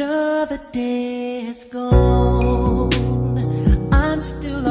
Another day has gone. I'm still